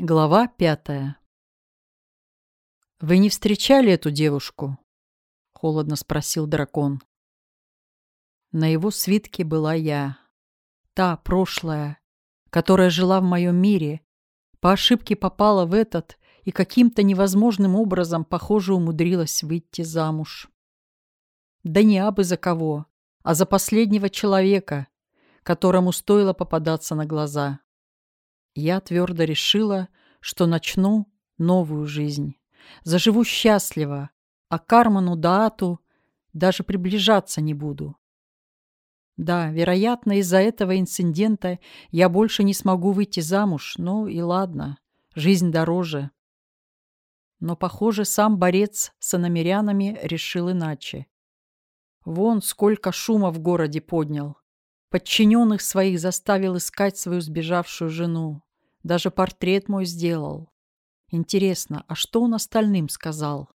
Глава пятая «Вы не встречали эту девушку?» — холодно спросил дракон. На его свитке была я. Та, прошлая, которая жила в моем мире, по ошибке попала в этот и каким-то невозможным образом, похоже, умудрилась выйти замуж. Да не абы за кого, а за последнего человека, которому стоило попадаться на глаза. Я твердо решила, что начну новую жизнь. Заживу счастливо, а Карману Даату даже приближаться не буду. Да, вероятно, из-за этого инцидента я больше не смогу выйти замуж, ну и ладно, жизнь дороже. Но, похоже, сам борец с иномерянами решил иначе. Вон сколько шума в городе поднял. Подчиненных своих заставил искать свою сбежавшую жену. Даже портрет мой сделал. Интересно, а что он остальным сказал?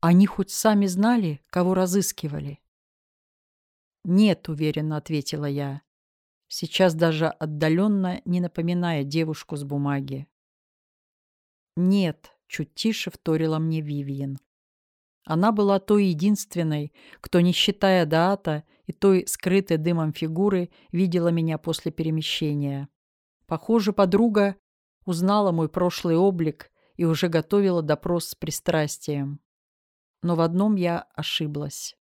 Они хоть сами знали, кого разыскивали? «Нет», — уверенно ответила я, сейчас даже отдаленно не напоминая девушку с бумаги. «Нет», — чуть тише вторила мне Вивиен. Она была той единственной, кто, не считая Даата и той скрытой дымом фигуры, видела меня после перемещения. Похоже, подруга узнала мой прошлый облик и уже готовила допрос с пристрастием. Но в одном я ошиблась.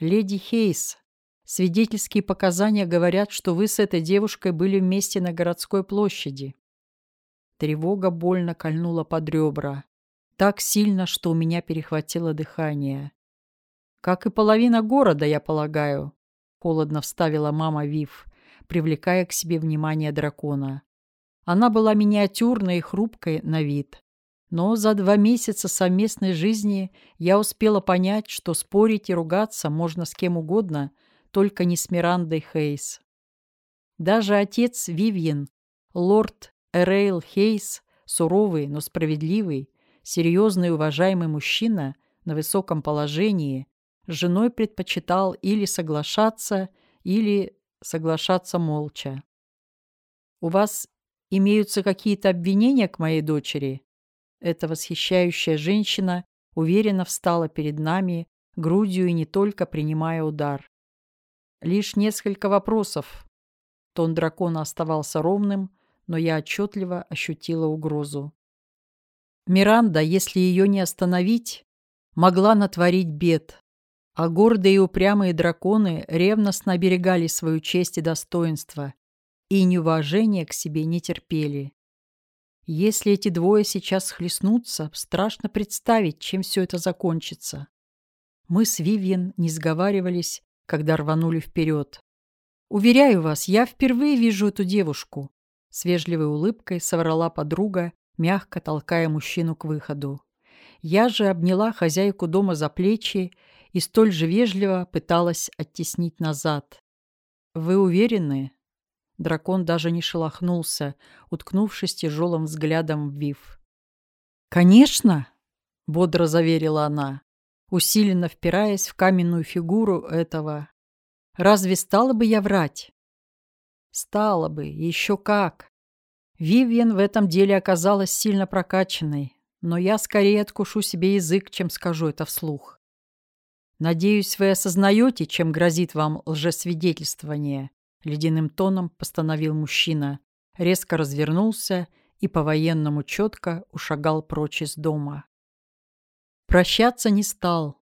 «Леди Хейс, свидетельские показания говорят, что вы с этой девушкой были вместе на городской площади». Тревога больно кольнула под ребра. Так сильно, что у меня перехватило дыхание. «Как и половина города, я полагаю», — холодно вставила мама Вив, привлекая к себе внимание дракона. Она была миниатюрной и хрупкой на вид. Но за два месяца совместной жизни я успела понять, что спорить и ругаться можно с кем угодно, только не с Мирандой Хейс. Даже отец Вивьен, лорд Эрейл Хейс, суровый, но справедливый, серьезный и уважаемый мужчина на высоком положении, с женой предпочитал или соглашаться, или соглашаться молча. «У вас имеются какие-то обвинения к моей дочери?» Эта восхищающая женщина уверенно встала перед нами, грудью и не только принимая удар. Лишь несколько вопросов. Тон дракона оставался ровным, но я отчетливо ощутила угрозу. Миранда, если ее не остановить, могла натворить бед, а гордые и упрямые драконы ревностно оберегали свою честь и достоинство, и неуважение к себе не терпели. Если эти двое сейчас схлестнутся, страшно представить, чем все это закончится. Мы с Вивьен не сговаривались, когда рванули вперед. «Уверяю вас, я впервые вижу эту девушку», — с вежливой улыбкой соврала подруга, мягко толкая мужчину к выходу. Я же обняла хозяйку дома за плечи и столь же вежливо пыталась оттеснить назад. «Вы уверены?» Дракон даже не шелохнулся, уткнувшись тяжелым взглядом в Вив. «Конечно!» — бодро заверила она, усиленно впираясь в каменную фигуру этого. «Разве стала бы я врать?» «Стала бы, еще как!» Вивьен в этом деле оказалась сильно прокачанной, но я скорее откушу себе язык, чем скажу это вслух. «Надеюсь, вы осознаете, чем грозит вам лжесвидетельствование», — ледяным тоном постановил мужчина, резко развернулся и по-военному четко ушагал прочь из дома. Прощаться не стал.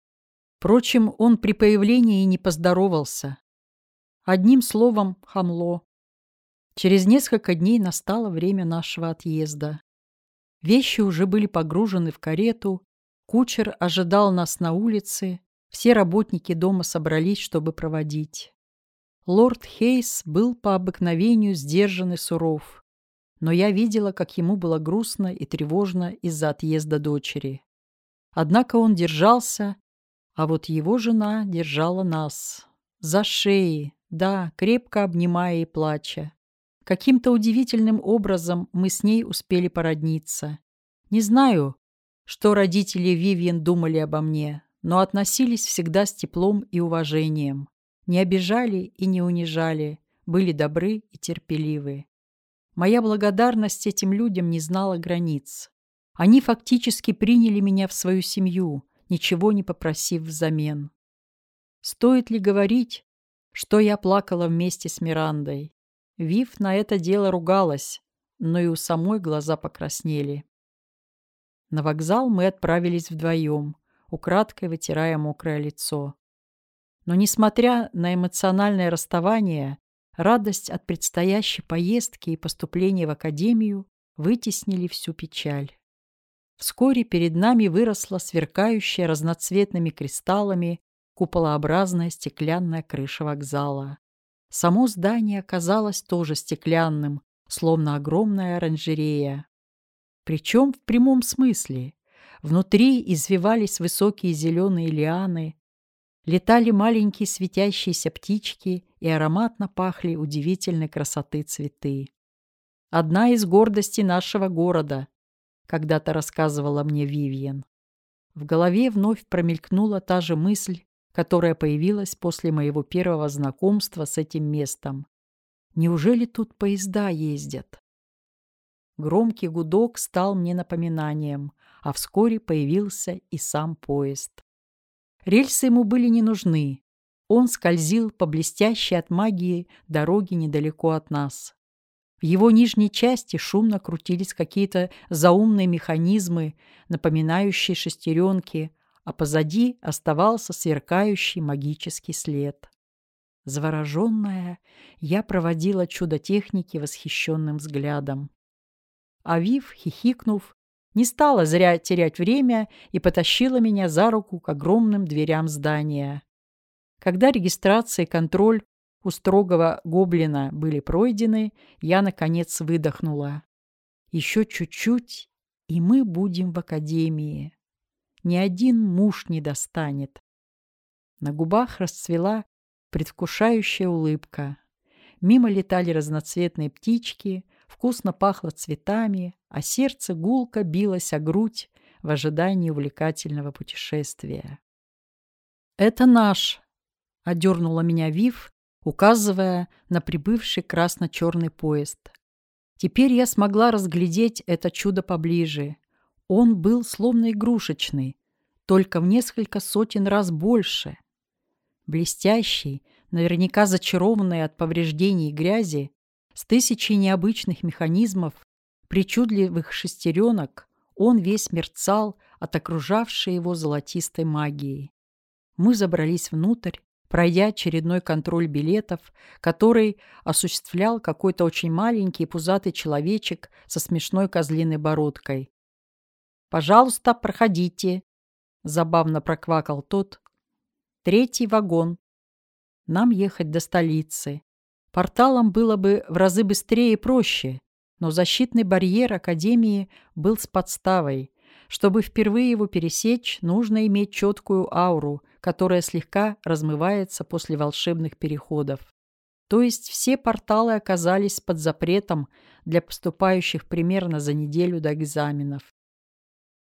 Впрочем, он при появлении не поздоровался. Одним словом, хамло. Через несколько дней настало время нашего отъезда. Вещи уже были погружены в карету, кучер ожидал нас на улице, все работники дома собрались, чтобы проводить. Лорд Хейс был по обыкновению сдержан и суров, но я видела, как ему было грустно и тревожно из-за отъезда дочери. Однако он держался, а вот его жена держала нас. За шеи, да, крепко обнимая и плача. Каким-то удивительным образом мы с ней успели породниться. Не знаю, что родители Вивьен думали обо мне, но относились всегда с теплом и уважением. Не обижали и не унижали, были добры и терпеливы. Моя благодарность этим людям не знала границ. Они фактически приняли меня в свою семью, ничего не попросив взамен. Стоит ли говорить, что я плакала вместе с Мирандой? Вив на это дело ругалась, но и у самой глаза покраснели. На вокзал мы отправились вдвоем, украдкой вытирая мокрое лицо. Но, несмотря на эмоциональное расставание, радость от предстоящей поездки и поступления в академию вытеснили всю печаль. Вскоре перед нами выросла сверкающая разноцветными кристаллами куполообразная стеклянная крыша вокзала. Само здание оказалось тоже стеклянным, словно огромная оранжерея. Причем в прямом смысле. Внутри извивались высокие зеленые лианы, летали маленькие светящиеся птички и ароматно пахли удивительной красоты цветы. Одна из гордостей нашего города, когда-то рассказывала мне Вивьен. В голове вновь промелькнула та же мысль, которая появилась после моего первого знакомства с этим местом. Неужели тут поезда ездят? Громкий гудок стал мне напоминанием, а вскоре появился и сам поезд. Рельсы ему были не нужны. Он скользил по блестящей от магии дороге недалеко от нас. В его нижней части шумно крутились какие-то заумные механизмы, напоминающие шестеренки, а позади оставался сверкающий магический след. Завороженная, я проводила чудо техники восхищенным взглядом. Авив, хихикнув, не стала зря терять время и потащила меня за руку к огромным дверям здания. Когда регистрация и контроль у строгого гоблина были пройдены, я, наконец, выдохнула. Еще чуть-чуть, и мы будем в академии. Ни один муж не достанет. На губах расцвела предвкушающая улыбка. Мимо летали разноцветные птички, вкусно пахло цветами, а сердце гулко билось о грудь в ожидании увлекательного путешествия. «Это наш!» — одернула меня Вив, указывая на прибывший красно-черный поезд. Теперь я смогла разглядеть это чудо поближе. Он был словно игрушечный, только в несколько сотен раз больше. Блестящий, наверняка зачарованный от повреждений и грязи, с тысячей необычных механизмов, причудливых шестеренок, он весь мерцал от окружавшей его золотистой магии. Мы забрались внутрь, пройдя очередной контроль билетов, который осуществлял какой-то очень маленький пузатый человечек со смешной козлиной бородкой. «Пожалуйста, проходите», — забавно проквакал тот. «Третий вагон. Нам ехать до столицы. Порталом было бы в разы быстрее и проще, но защитный барьер Академии был с подставой. Чтобы впервые его пересечь, нужно иметь четкую ауру — которая слегка размывается после волшебных переходов. То есть все порталы оказались под запретом для поступающих примерно за неделю до экзаменов.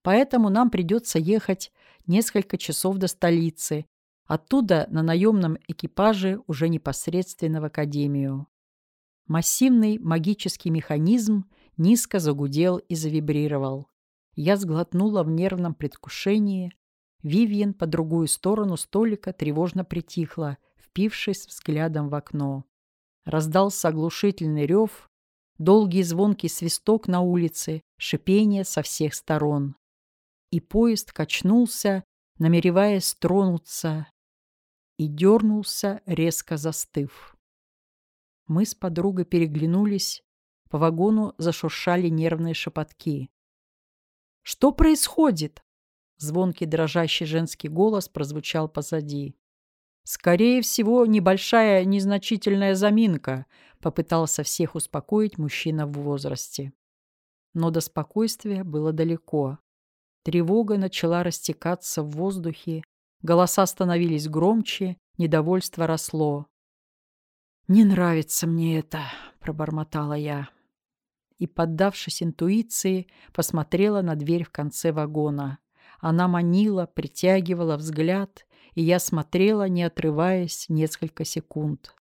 Поэтому нам придется ехать несколько часов до столицы, оттуда на наемном экипаже уже непосредственно в академию. Массивный магический механизм низко загудел и завибрировал. Я сглотнула в нервном предвкушении, Вивьен по другую сторону столика тревожно притихла, впившись взглядом в окно. Раздался оглушительный рев, долгий звонкий свисток на улице, шипение со всех сторон. И поезд качнулся, намереваясь тронуться, и дернулся, резко застыв. Мы с подругой переглянулись, по вагону зашуршали нервные шепотки. «Что происходит?» Звонкий дрожащий женский голос прозвучал позади. «Скорее всего, небольшая незначительная заминка», — попытался всех успокоить мужчина в возрасте. Но до спокойствия было далеко. Тревога начала растекаться в воздухе, голоса становились громче, недовольство росло. «Не нравится мне это», — пробормотала я. И, поддавшись интуиции, посмотрела на дверь в конце вагона. Она манила, притягивала взгляд, и я смотрела, не отрываясь, несколько секунд.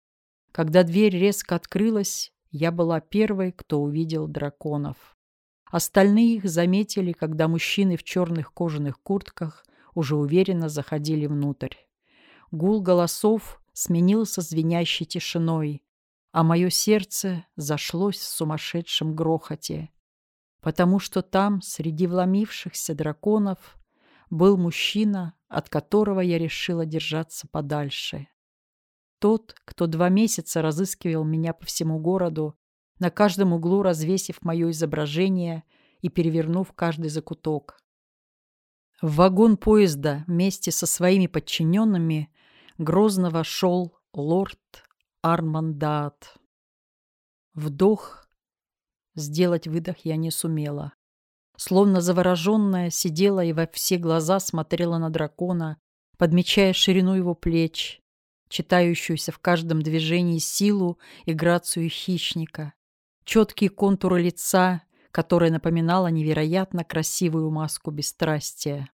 Когда дверь резко открылась, я была первой, кто увидел драконов. Остальные их заметили, когда мужчины в черных кожаных куртках уже уверенно заходили внутрь. Гул голосов сменился звенящей тишиной, а мое сердце зашлось в сумасшедшем грохоте, потому что там, среди вломившихся драконов, был мужчина, от которого я решила держаться подальше. Тот, кто два месяца разыскивал меня по всему городу, на каждом углу развесив мое изображение и перевернув каждый закуток. В вагон поезда вместе со своими подчиненными грозно вошел лорд Армандат. Вдох. Сделать выдох я не сумела. Словно завороженная, сидела и во все глаза смотрела на дракона, подмечая ширину его плеч, читающуюся в каждом движении силу и грацию хищника, четкие контуры лица, которое напоминало невероятно красивую маску бесстрастия.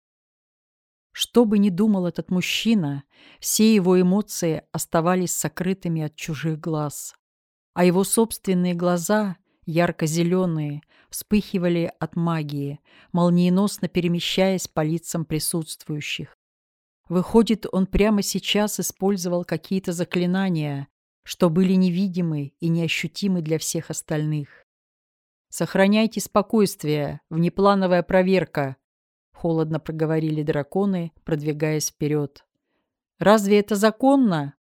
Что бы ни думал этот мужчина, все его эмоции оставались сокрытыми от чужих глаз. А его собственные глаза, ярко-зеленые, вспыхивали от магии, молниеносно перемещаясь по лицам присутствующих. Выходит, он прямо сейчас использовал какие-то заклинания, что были невидимы и неощутимы для всех остальных. «Сохраняйте спокойствие, внеплановая проверка», — холодно проговорили драконы, продвигаясь вперед. «Разве это законно?»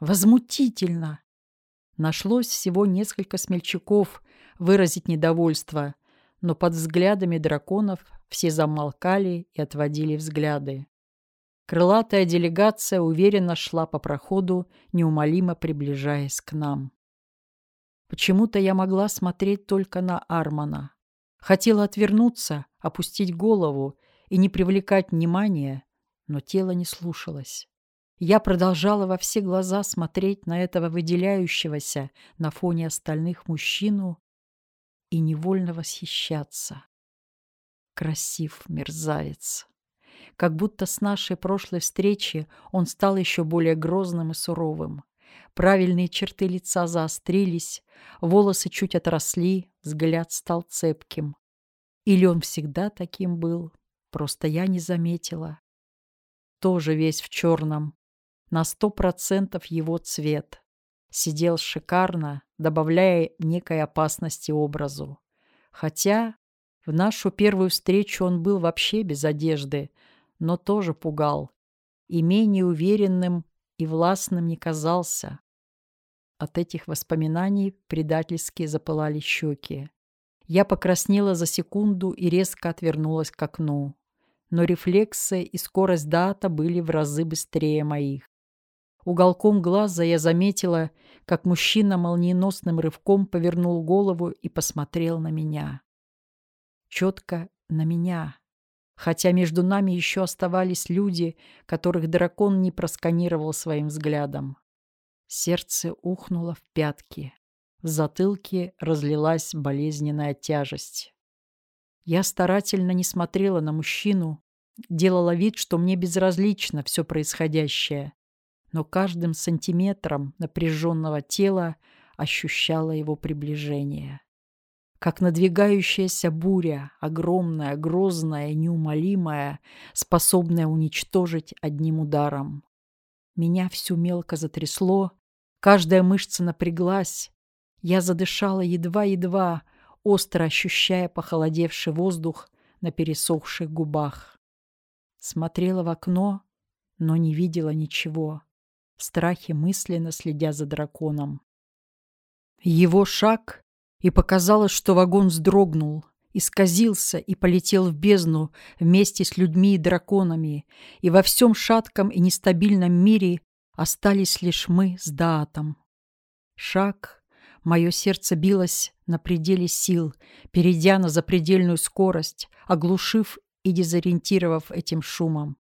«Возмутительно!» Нашлось всего несколько смельчаков выразить недовольство, но под взглядами драконов все замолкали и отводили взгляды. Крылатая делегация уверенно шла по проходу, неумолимо приближаясь к нам. Почему-то я могла смотреть только на Армана. Хотела отвернуться, опустить голову и не привлекать внимания, но тело не слушалось. Я продолжала во все глаза смотреть на этого выделяющегося на фоне остальных мужчину и невольно восхищаться. Красив мерзавец. Как будто с нашей прошлой встречи он стал еще более грозным и суровым. Правильные черты лица заострились, волосы чуть отросли, взгляд стал цепким. Или он всегда таким был, просто я не заметила. Тоже весь в черном, на сто процентов его цвет. Сидел шикарно, добавляя некой опасности образу. Хотя в нашу первую встречу он был вообще без одежды, но тоже пугал. И менее уверенным и властным не казался. От этих воспоминаний предательски запылали щеки. Я покраснела за секунду и резко отвернулась к окну. Но рефлексы и скорость дата были в разы быстрее моих. Уголком глаза я заметила, как мужчина молниеносным рывком повернул голову и посмотрел на меня. Четко на меня хотя между нами еще оставались люди, которых дракон не просканировал своим взглядом. Сердце ухнуло в пятки. В затылке разлилась болезненная тяжесть. Я старательно не смотрела на мужчину, делала вид, что мне безразлично все происходящее, но каждым сантиметром напряженного тела ощущала его приближение как надвигающаяся буря, огромная, грозная, неумолимая, способная уничтожить одним ударом. Меня всю мелко затрясло, каждая мышца напряглась. Я задышала едва-едва, остро ощущая похолодевший воздух на пересохших губах. Смотрела в окно, но не видела ничего, в страхе мысленно следя за драконом. Его шаг и показалось, что вагон вздрогнул, исказился и полетел в бездну вместе с людьми и драконами, и во всем шатком и нестабильном мире остались лишь мы с Даатом. Шаг, мое сердце билось на пределе сил, перейдя на запредельную скорость, оглушив и дезориентировав этим шумом.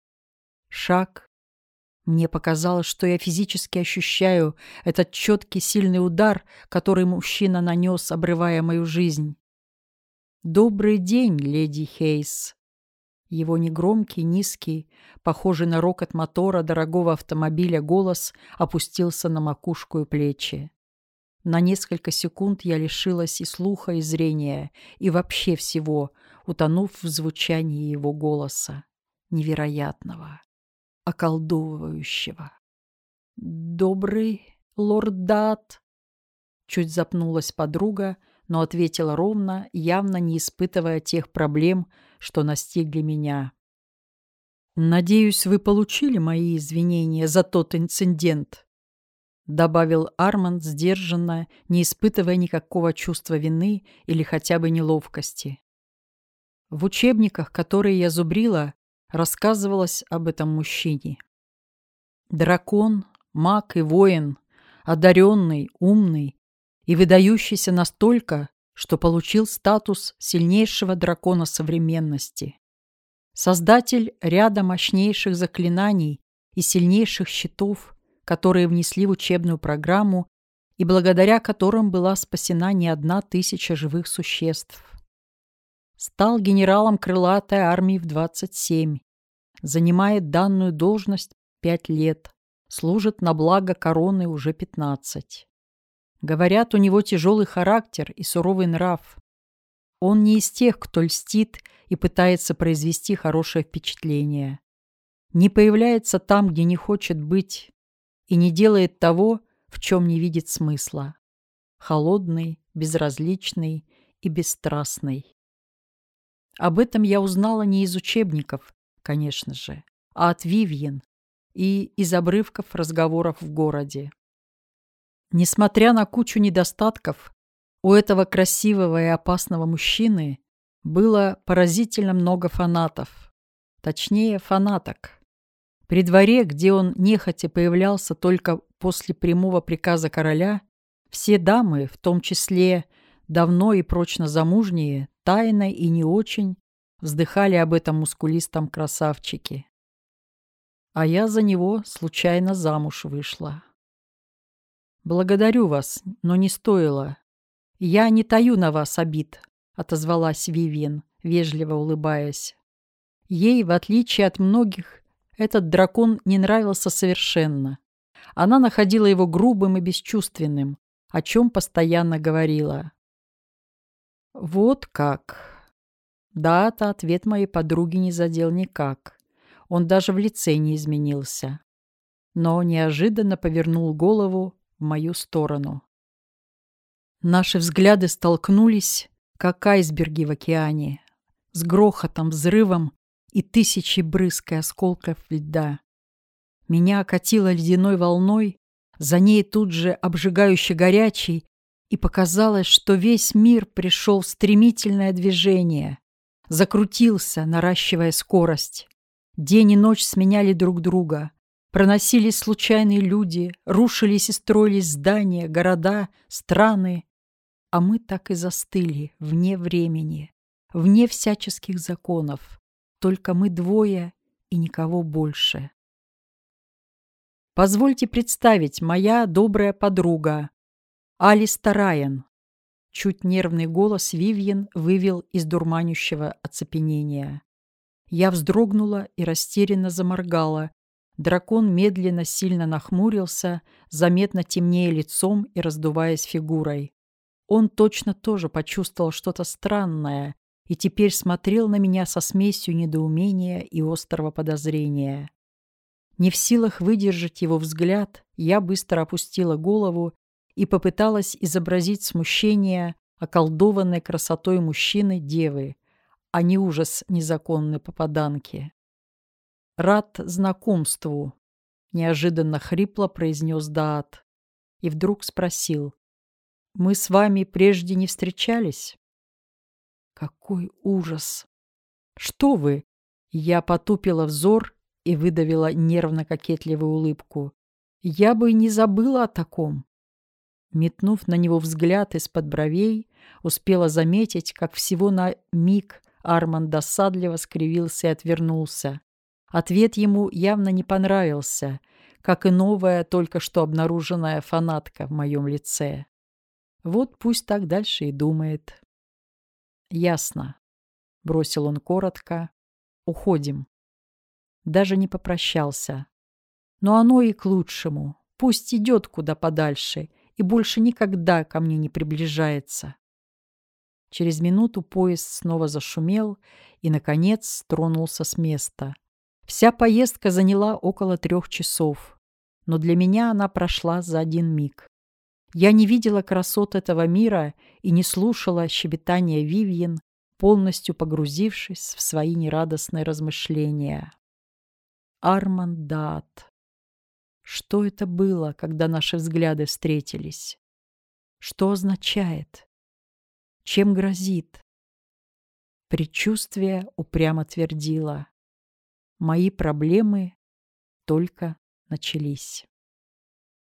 Шаг, мне показалось, что я физически ощущаю этот четкий сильный удар, который мужчина нанес, обрывая мою жизнь. «Добрый день, леди Хейс!» Его негромкий, низкий, похожий на рокот мотора дорогого автомобиля голос опустился на макушку и плечи. На несколько секунд я лишилась и слуха, и зрения, и вообще всего, утонув в звучании его голоса, невероятного, околдовывающего. «Добрый лорд Дат!» Чуть запнулась подруга, но ответила ровно, явно не испытывая тех проблем, что настигли меня. «Надеюсь, вы получили мои извинения за тот инцидент», добавил Арманд сдержанно, не испытывая никакого чувства вины или хотя бы неловкости. В учебниках, которые я зубрила, рассказывалось об этом мужчине. Дракон, маг и воин, одаренный, умный и выдающийся настолько, что получил статус сильнейшего дракона современности. Создатель ряда мощнейших заклинаний и сильнейших щитов, которые внесли в учебную программу и благодаря которым была спасена не одна тысяча живых существ. Стал генералом крылатой армии в 27, занимает данную должность 5 лет, служит на благо короны уже 15. Говорят, у него тяжелый характер и суровый нрав. Он не из тех, кто льстит и пытается произвести хорошее впечатление. Не появляется там, где не хочет быть, и не делает того, в чем не видит смысла. Холодный, безразличный и бесстрастный. Об этом я узнала не из учебников, конечно же, а от Вивьен и из обрывков разговоров в городе. Несмотря на кучу недостатков, у этого красивого и опасного мужчины было поразительно много фанатов. Точнее, фанаток. При дворе, где он нехотя появлялся только после прямого приказа короля, все дамы, в том числе давно и прочно замужние, тайно и не очень, вздыхали об этом мускулистом красавчике. А я за него случайно замуж вышла. «Благодарю вас, но не стоило. Я не таю на вас обид», — отозвалась Вивиан, вежливо улыбаясь. Ей, в отличие от многих, этот дракон не нравился совершенно. Она находила его грубым и бесчувственным, о чем постоянно говорила. «Вот как!» Да-то ответ моей подруги не задел никак. Он даже в лице не изменился. Но неожиданно повернул голову в мою сторону. Наши взгляды столкнулись, как айсберги в океане, с грохотом, взрывом и тысячей брызг и осколков льда. Меня окатило ледяной волной, за ней тут же обжигающе горячий, и показалось, что весь мир пришел в стремительное движение, закрутился, наращивая скорость. День и ночь сменяли друг друга. Проносились случайные люди, рушились и строились здания, города, страны, а мы так и застыли, вне времени, вне всяческих законов. Только мы двое и никого больше. Позвольте представить, моя добрая подруга, Алиста Райан. Чуть нервный голос Вивьен вывел из дурманющего оцепенения. Я вздрогнула и растерянно заморгала. Дракон медленно сильно нахмурился, заметно темнее лицом и раздуваясь фигурой. Он точно тоже почувствовал что-то странное и теперь смотрел на меня со смесью недоумения и острого подозрения. Не в силах выдержать его взгляд, я быстро опустила голову и попыталась изобразить смущение околдованной красотой мужчины-девы, а не ужас незаконной попаданки. «Рад знакомству», — неожиданно хрипло произнес Даат и вдруг спросил. Мы с вами прежде не встречались? Какой ужас! Что вы? Я потупила взор и выдавила нервно-кокетливую улыбку. Я бы и не забыла о таком. Метнув на него взгляд из-под бровей, успела заметить, как всего на миг Арман досадливо скривился и отвернулся. Ответ ему явно не понравился, как и новая, только что обнаруженная фанатка в моем лице. Вот пусть так дальше и думает. Ясно. Бросил он коротко. Уходим. Даже не попрощался. Но оно и к лучшему. Пусть идет куда подальше и больше никогда ко мне не приближается. Через минуту поезд снова зашумел и, наконец, тронулся с места. Вся поездка заняла около трех часов, но для меня она прошла за один миг. Я не видела красот этого мира и не слушала щебетания Вивьен, полностью погрузившись в свои нерадостные размышления. Армандат. Что это было, когда наши взгляды встретились? Что означает? Чем грозит? Предчувствие упрямо твердило. Мои проблемы только начались.